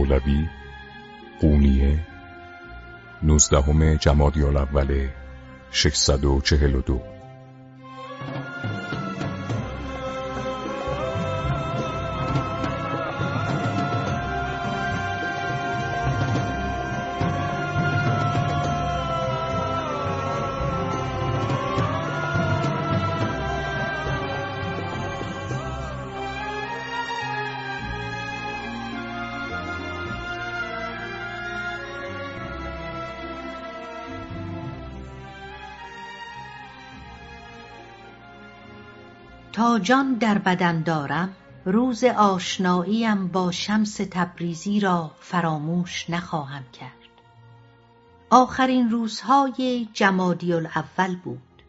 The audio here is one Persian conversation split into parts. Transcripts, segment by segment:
مولوی قونیه نوزدهم جمادی الاول 642 جان در بدن دارم روز آشناییم با شمس تبریزی را فراموش نخواهم کرد. آخرین روزهای جمادی الاول بود.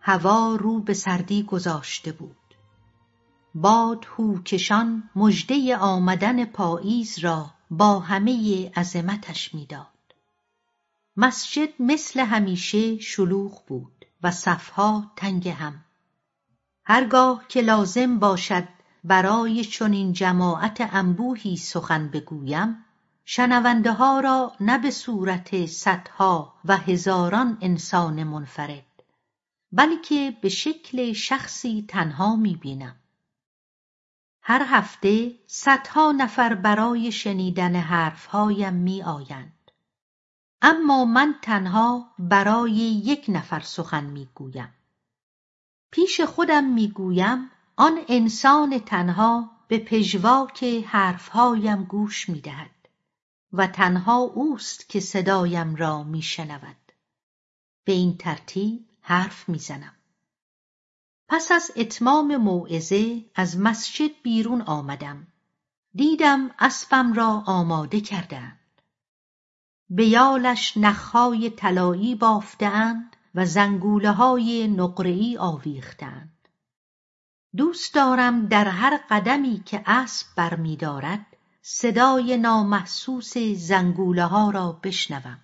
هوا رو به سردی گذاشته بود. باد هوکشان مژده آمدن پاییز را با همه عظمتش می‌داد. مسجد مثل همیشه شلوغ بود و صفها تنگ هم هرگاه که لازم باشد برای چنین جماعت انبوهی سخن بگویم شنونده را نه به صورت صدها و هزاران انسان منفرد بلکه به شکل شخصی تنها می‌بینم. هر هفته صدها نفر برای شنیدن حرفهایم میآیند. اما من تنها برای یک نفر سخن می‌گویم. پیش خودم می‌گویم آن انسان تنها به پژواک حرفهایم گوش می‌دهد و تنها اوست که صدایم را میشنود. به این ترتیب حرف می‌زنم. پس از اتمام موعظه از مسجد بیرون آمدم. دیدم اسبم را آماده کردهاند. به یالش نخهای طلایی بافتهاند و زنگولههای نقرهای آویختهاند دوست دارم در هر قدمی که اسب برمیدارد صدای نامحسوس زنگولهها را بشنوم.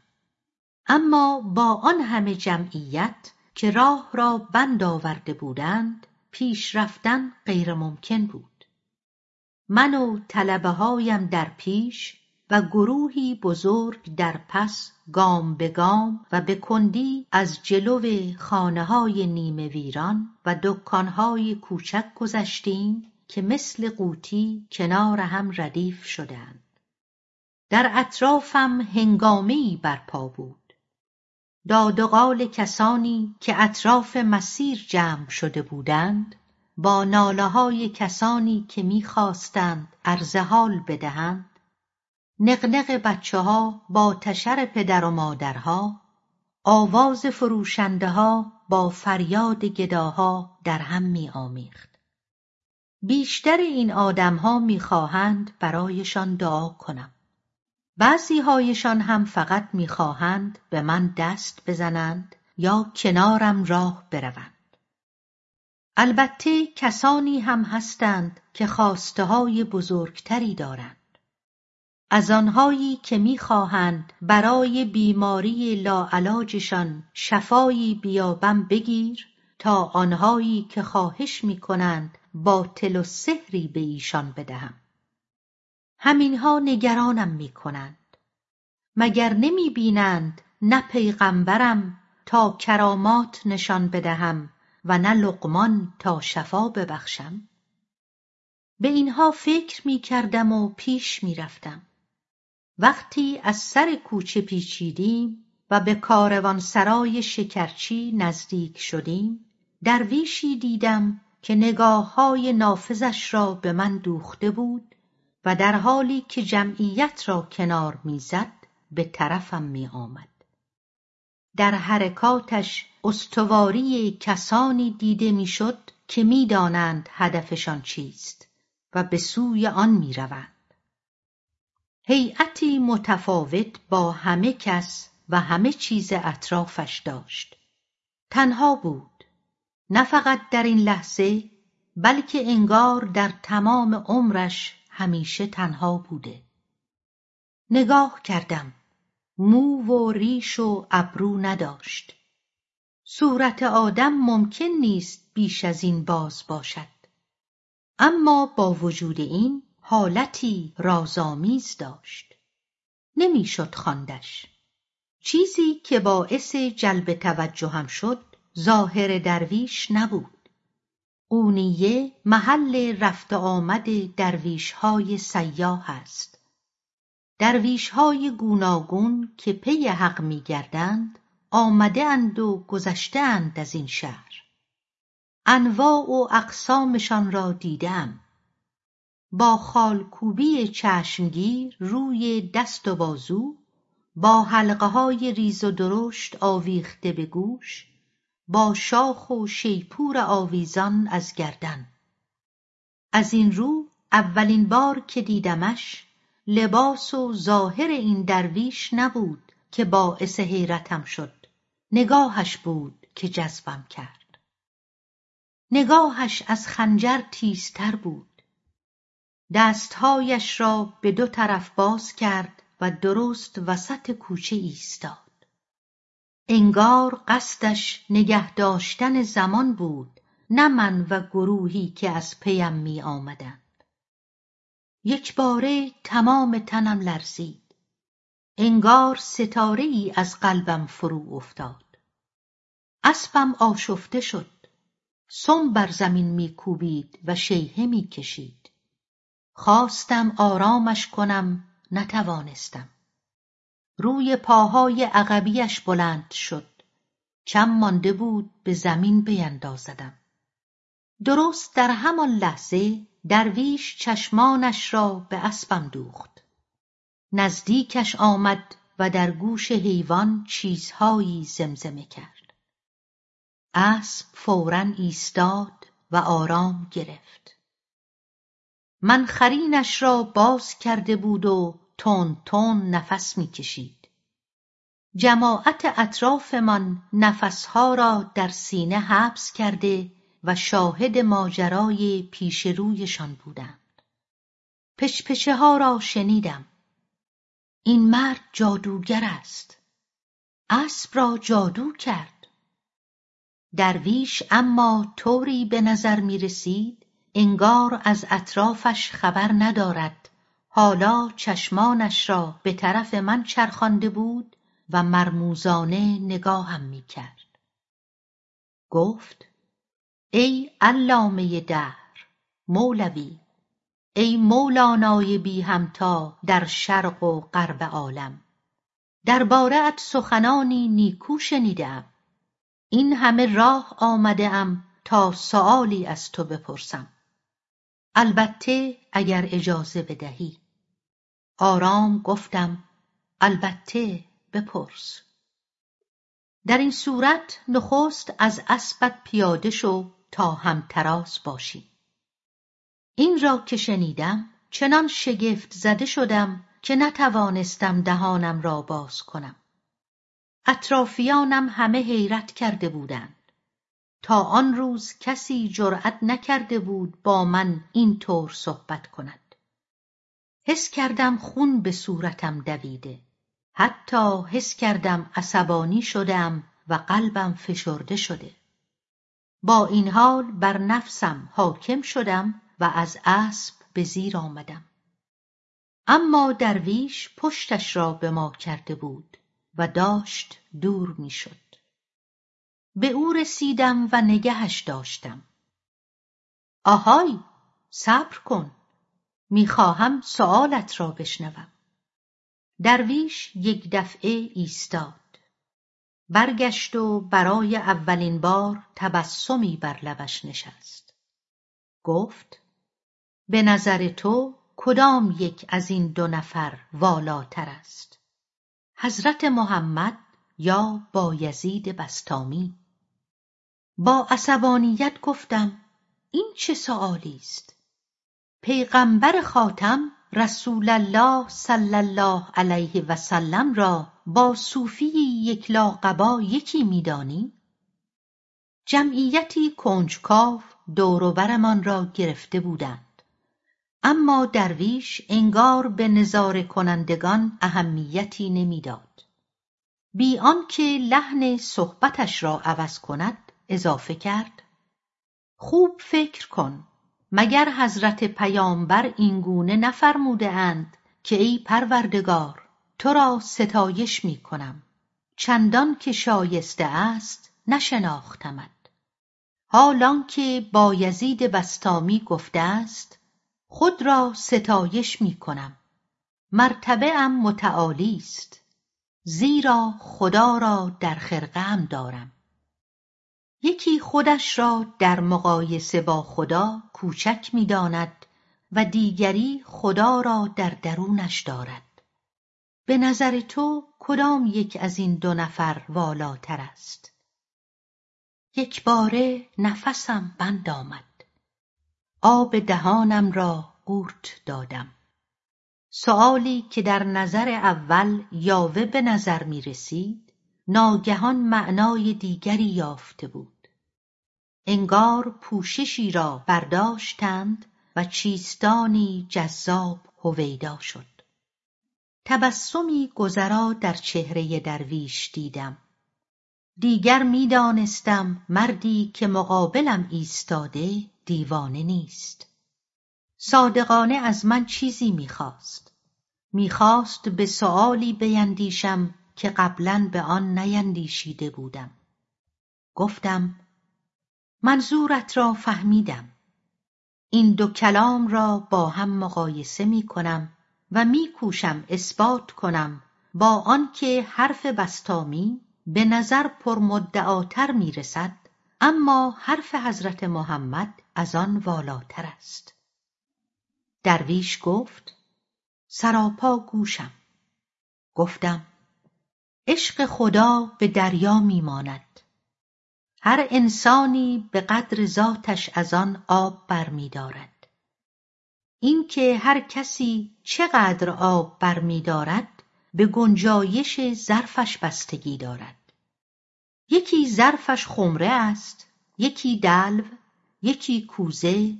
اما با آن همه جمعیت که راه را بند آورده بودند پیش رفتن غیرممکن بود. من و طلبه هایم در پیش و گروهی بزرگ در پس گام به گام و به کندی از جلو خانههای نیمه ویران و دکانهای کوچک گذشتیم که مثل قوطی کنار هم ردیف شدهاند در اطرافم هنگامهای برپا بود. داد و قال کسانی که اطراف مسیر جمع شده بودند با نالههای کسانی که می‌خواستند عرض حال بدهند نغنغ بچهها با تشر پدر و مادرها آواز فروشندهها با فریاد گداها درهم میآمیخت. بیشتر این آدمها می‌خواهند برایشان دعا کنم. بعضیهایشان هم فقط می‌خواهند به من دست بزنند یا کنارم راه بروند. البته کسانی هم هستند که خواستههای بزرگتری دارند. از آنهایی که می‌خواهند برای بیماری لاعلاجشان شفایی بیابم بگیر تا آنهایی که خواهش می‌کنند باطل و سحری به ایشان بدهم. همینها نگرانم می‌کنند. مگر نمی‌بینند نه پیغمبرم تا کرامات نشان بدهم و نه لقمان تا شفا ببخشم؟ به اینها فکر می‌کردم و پیش می‌رفتم. وقتی از سر کوچه پیچیدیم و به کاروانسرای شکرچی نزدیک شدیم درویشی دیدم که نگاههای نافذش را به من دوخته بود و در حالی که جمعیت را کنار می‌زد به طرفم میآمد. در حرکاتش استواری کسانی دیده می‌شد که می‌دانند هدفشان چیست و به سوی آن می‌روند. هیأتی متفاوت با همه کس و همه چیز اطرافش داشت. تنها بود. نه فقط در این لحظه بلکه انگار در تمام عمرش همیشه تنها بوده. نگاه کردم. مو و ریش و ابرو نداشت. صورت آدم ممکن نیست بیش از این باز باشد. اما با وجود این حالتی رازآمیز داشت. نمی‌شد خواندش. چیزی که باعث جلب توجهم شد ظاهر درویش نبود. قونیه محل رفت آمد درویش های سیاه است. درویش های گوناگون که پی حق میگردند آمده اند و گذشته اند از این شهر. انواع و اقسامشان را دیدم با خالکوبی چشمگیر روی دست و بازو با حلقه های ریز و درشت آویخته به گوش با شاخ و شیپور آویزان از گردن. از این رو اولین بار که دیدمش لباس و ظاهر این درویش نبود که باعث حیرتم شد. نگاهش بود که جذبم کرد. نگاهش از خنجر تیزتر بود. دستهایش را به دو طرف باز کرد و درست وسط کوچه ایستاد. انگار قصدش نگه داشتن زمان بود نه من و گروهی که از پیم می آمدند. یکباره تمام تنم لرزید. انگار ستاره ای از قلبم فرو افتاد. اسبم آشفته شد. سم بر زمین میکوبید و شیهه می‌کشید خواستم آرامش کنم نتوانستم. روی پاهای عقبیش بلند شد. کم مانده بود به زمین بیندازدم. درست در همان لحظه درویش چشمانش را به اسبم دوخت. نزدیکش آمد و در گوش حیوان چیزهایی زمزمه کرد. اسب فورا ایستاد و آرام گرفت. من خرینش را باز کرده بود و تند تند نفس می‌کشید. جماعت اطرافمان نفسها را در سینه حبس کرده و شاهد ماجرای پیش رویشان بودند. پچپچه ها را شنیدم. این مرد جادوگر است. اسب را جادو کرد. درویش اما طوری به نظر می رسید انگار از اطرافش خبر ندارد. حالا چشمانش را به طرف من چرخانده بود و مرموزانه نگاهم می کرد. گفت ای علامه دهر مولوی ای مولانای بی همتا در شرق و غرب عالم ات سخنانی نیکو شنیدم این همه راه آمده ام تا سؤالی از تو بپرسم. البته اگر اجازه بدهی. آرام گفتم البته بپرس. در این صورت نخست از اسبت پیاده شو تا همتراز باشی. این را که شنیدم چنان شگفت زده شدم که نتوانستم دهانم را باز کنم. اطرافیانم همه حیرت کرده بودند. تا آن روز کسی جرأت نکرده بود با من این طور صحبت کند. حس کردم خون به صورتم دویده. حتی حس کردم عصبانی شدم و قلبم فشرده شده. با این حال بر نفسم حاکم شدم و از اسب به زیر آمدم. اما درویش پشتش را به ما کرده بود و داشت دور می‌شد. به او رسیدم و نگهش داشتم. آهای صبر کن. می‌خواهم سؤالت را بشنوم. درویش یک دفعه ایستاد. برگشت و برای اولین بار تبسمی بر لبش نشست. گفت به نظر تو کدام یک از این دو نفر والاتر است؟ حضرت محمد یا بایزید بستامی؟ با عصبانیت گفتم این چه سؤالی است؟ پیغمبر خاتم رسول الله صلی الله علیه و سلم را با صوفی یک لاقبا یکی میدانی؟ جمعیتی کنجکاو دوروبرمان را گرفته بودند. اما درویش انگار به نظاره کنندگان اهمیتی نمی‌داد. بی آنکه لحن صحبتش را عوض کند اضافه کرد. خوب فکر کن. مگر حضرت پیامبر اینگونه نفرموده اند که ای پروردگار تو را ستایش می کنم. چندان که شایسته است نشناختمت. حال که بایزید بسطامی گفته است خود را ستایش می کنم. مرتبه ام متعالی است زیرا خدا را در خرقه دارم. یکی خودش را در مقایسه با خدا کوچک می‌داند و دیگری خدا را در درونش دارد. به نظر تو کدام یک از این دو نفر والاتر است؟ یکباره نفسم بند آمد. آب دهانم را قورت دادم. سؤالی که در نظر اول یاوه به نظر می رسید ناگهان معنای دیگری یافته بود. انگار پوششی را برداشتند و چیستانی جذاب هویدا شد. تبسمی گذرا در چهره درویش دیدم. دیگر می‌دانستم مردی که مقابلم ایستاده دیوانه نیست. صادقانه از من چیزی می‌خواست. می‌خواست به سؤالی بیندیشم که قبلا به آن نیندیشیده بودم. گفتم منظورت را فهمیدم. این دو کلام را با هم مقایسه می کنم و میکوشم اثبات کنم با آنکه حرف بستامی به نظر پرمدعاتر می‌رسد اما حرف حضرت محمد از آن والاتر است. درویش گفت سراپا گوشم. گفتم عشق خدا به دریا میماند هر انسانی به قدر ذاتش از آن آب برمیدارد. اینکه هر کسی چقدر آب برمیدارد به گنجایش ظرفش بستگی دارد. یکی ظرفش خمره است یکی دلو یکی کوزه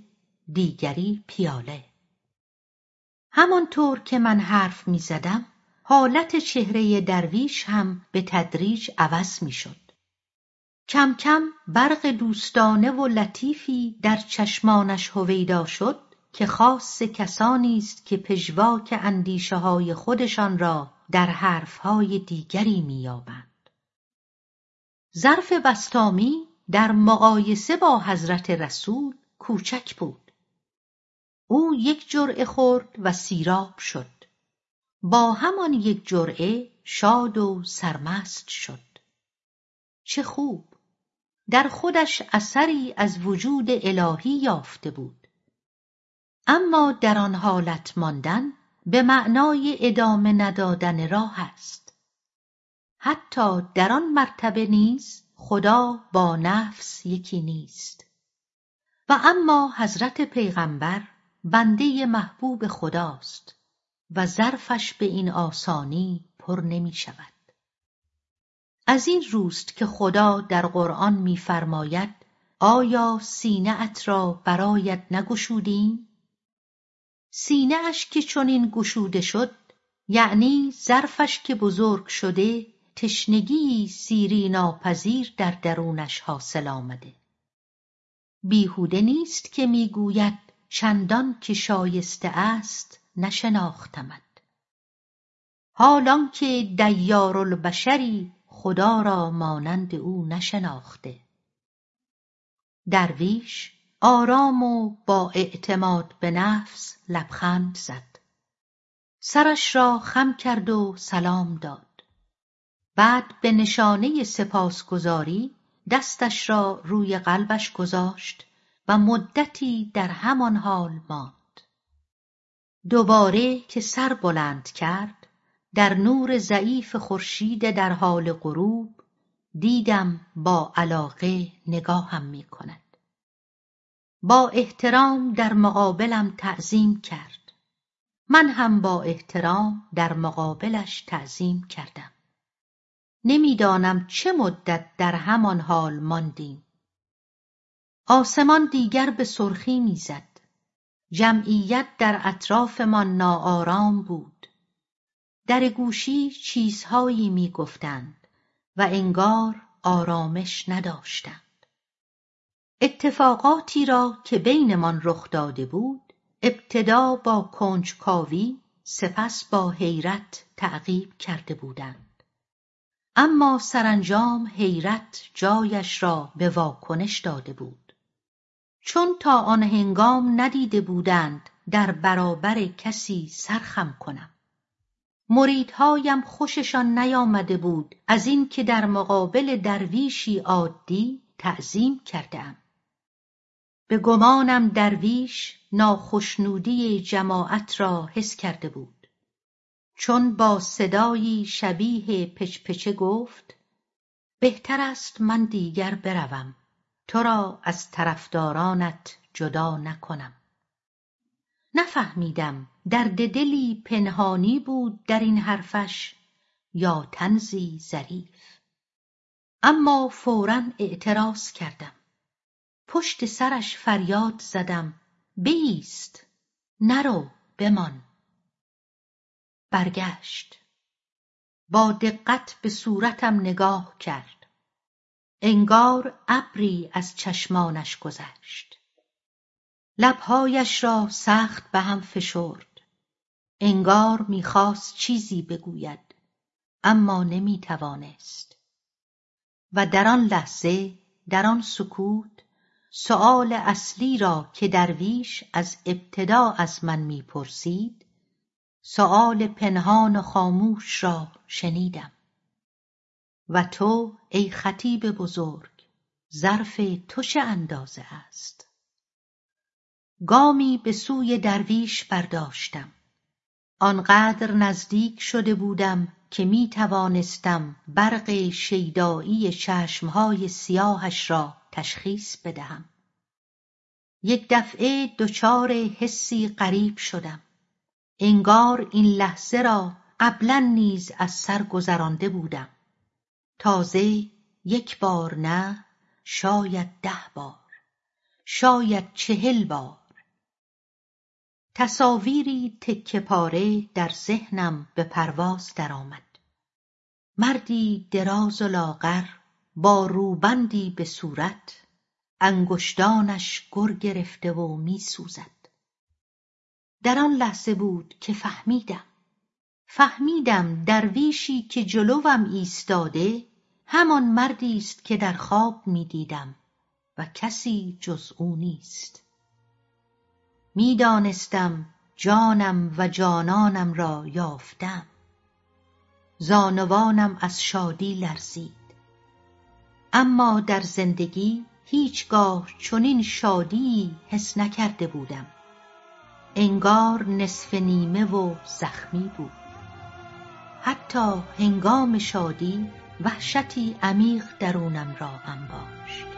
دیگری پیاله. همانطور که من حرف می‌زدم حالت چهره درویش هم به تدریج عوض می‌شد. کم کم برق دوستانه و لطیفی در چشمانش هویدا شد که خاص کسانی است که پژواک اندیشه های خودشان را در حرفهای دیگری مییابند. ظرف بسطامی در مقایسه با حضرت رسول کوچک بود. او یک جرعه خورد و سیراب شد. با همان یک جرعه شاد و سرمست شد. چه خوب! در خودش اثری از وجود الهی یافته بود. اما در آن حالت ماندن به معنای ادامه ندادن راه است. حتی در آن مرتبه نیز خدا با نفس یکی نیست. و اما حضرت پیغمبر بنده محبوب خداست و ظرفش به این آسانی پر نمی شود. از این روست که خدا در قرآن می‌فرماید آیا سینه ات را برایت نگشودیم؟ سینه اش که چنین گشوده شد یعنی ظرفش که بزرگ شده تشنگی سیری ناپذیر در درونش حاصل آمده. بیهوده نیست که می‌گوید چندان که شایسته است نشناختمت. حال که دیارالبشری خدا را مانند او نشناخته. درویش آرام و با اعتماد به نفس لبخند زد. سرش را خم کرد و سلام داد. بعد به نشانه سپاسگزاری دستش را روی قلبش گذاشت و مدتی در همان حال ماند. دوباره که سر بلند کرد در نور ضعیف خورشید در حال غروب دیدم با علاقه نگاهم می کند با احترام در مقابلم تعظیم کرد. من هم با احترام در مقابلش تعظیم کردم. نمی‌دانم چه مدت در همان حال ماندیم. آسمان دیگر به سرخی می‌زد. جمعیت در اطرافمان ناآرام بود. در گوشی چیزهایی می‌گفتند و انگار آرامش نداشتند. اتفاقاتی را که بینمان رخ داده بود ابتدا با کنجکاوی سپس با حیرت تعقیب کرده بودند. اما سرانجام حیرت جایش را به واکنش داده بود. چون تا آن هنگام ندیده بودند در برابر کسی سرخم کنم. مریدهایم خوششان نیامده بود. از اینکه در مقابل درویشی عادی تعظیم کردهام. به گمانم درویش ناخشنودی جماعت را حس کرده بود. چون با صدایی شبیه پچپچه گفت بهتر است من دیگر بروم. تو را از طرفدارانت جدا نکنم. نفهمیدم درد دلی پنهانی بود در این حرفش یا طنزی ظریف. اما فورا اعتراض کردم. پشت سرش فریاد زدم بایست نرو بمان. برگشت. با دقت به صورتم نگاه کرد. انگار ابری از چشمانش گذشت. لبهایش را سخت به هم فشرد. انگار می‌خواست چیزی بگوید اما نمی‌توانست. و در آن لحظه در آن سکوت سؤال اصلی را که درویش از ابتدا از من می‌پرسید سؤال پنهان و خاموش را شنیدم. و تو ای خطیب بزرگ ظرف تو چه اندازه است؟ گامی به سوی درویش برداشتم. آنقدر نزدیک شده بودم که می‌توانستم برق شیدایی چشمهای سیاهش را تشخیص بدهم. یک دفعه دچار حسی غریب شدم. انگار این لحظه را قبلا نیز از سر گذرانده بودم. تازه یک بار نه شاید ده بار شاید چهل بار. تصاویری تکه پاره در ذهنم به پرواز درآمد. مردی دراز و لاغر با روبندی به صورت انگشتانش گر گرفته و میسوزد. در آن لحظه بود که فهمیدم. فهمیدم درویشی که جلوم ایستاده همان مردی است که در خواب می‌دیدم و کسی جز او نیست. می‌دانستم جانم و جانانم را یافتم. زانوانم از شادی لرزید. اما در زندگی هیچگاه چنین شادیی حس نکرده بودم. انگار نصف نیمه و زخمی بود. حتی هنگام شادی وحشتی عمیق درونم را انباشت